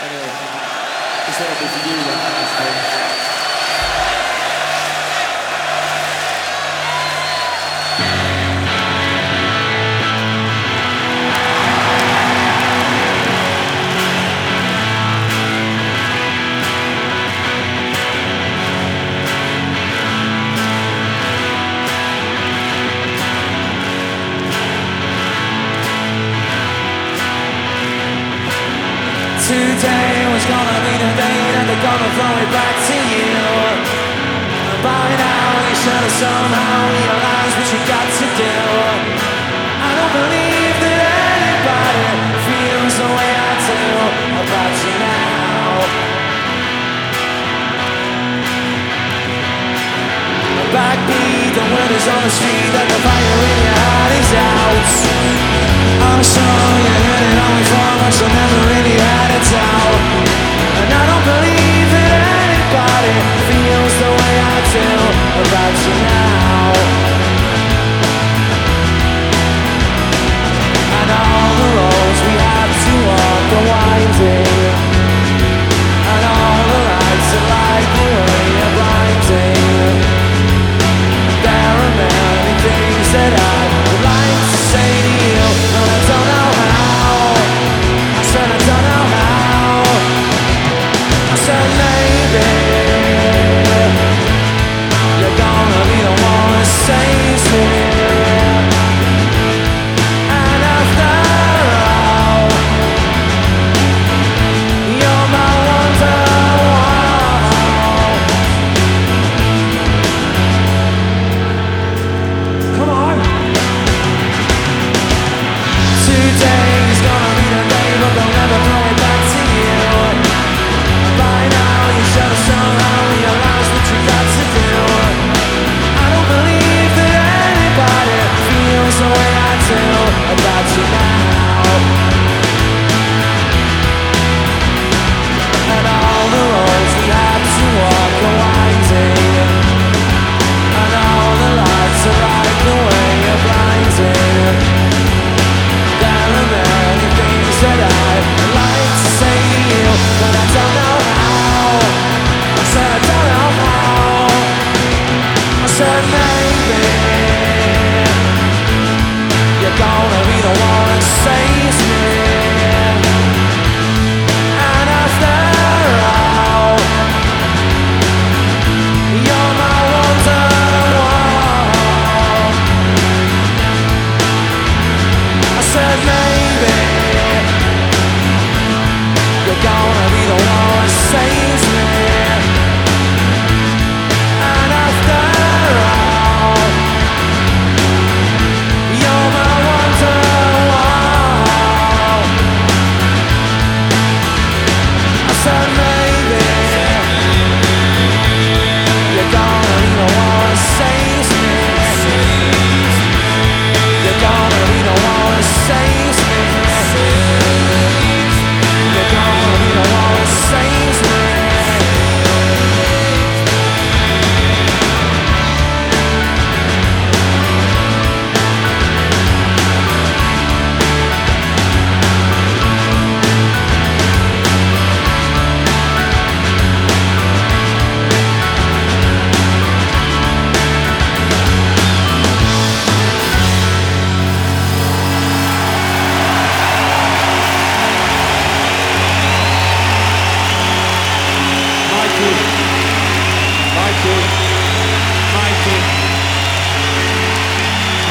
Anyway, this one will be for you then. I suppose. Today was gonna be the day that they're gonna throw it back to you. By now you should have somehow realized what you got to do. I don't believe that anybody feels the way I do about you now. Backbeat, the word is on the street that the fire in your heart is out. I'm sure you heard it all maybe you're wall I said name You're gonna be the one that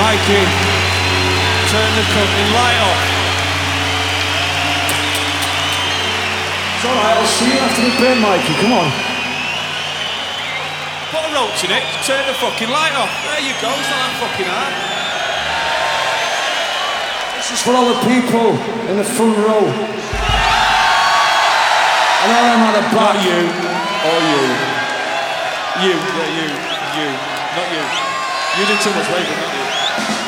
Mikey. Turn the fucking light off. It's alright, I'll see you after the bin, Mikey. Come on. Put a roach in it. Turn the fucking light off. There you go. It's not that fucking hard. This is for all the people in the front row. And all them at the back. Not you. Or you. You. Yeah, you. You. Not you. You did too much later, not you. Bye.